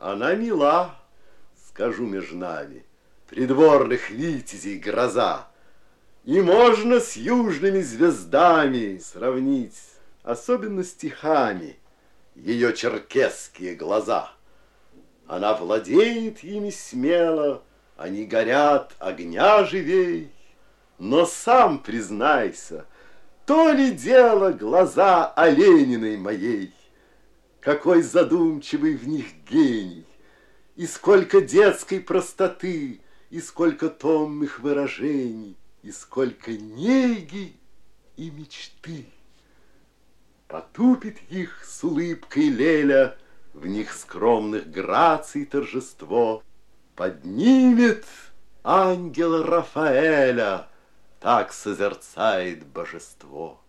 Она мила, скажу между нами, Придворных витязей гроза. И можно с южными звездами Сравнить, особенно стихами, Ее черкесские глаза. Она владеет ими смело, Они горят огня живей, Но сам признайся, То ли дело глаза Олениной моей, Какой задумчивый в них гений, И сколько детской простоты, И сколько томных выражений, И сколько неги и мечты. Потупит их с улыбкой Леля, В них скромных граций торжество, Поднимет ангел Рафаэля, Так созерцает божество.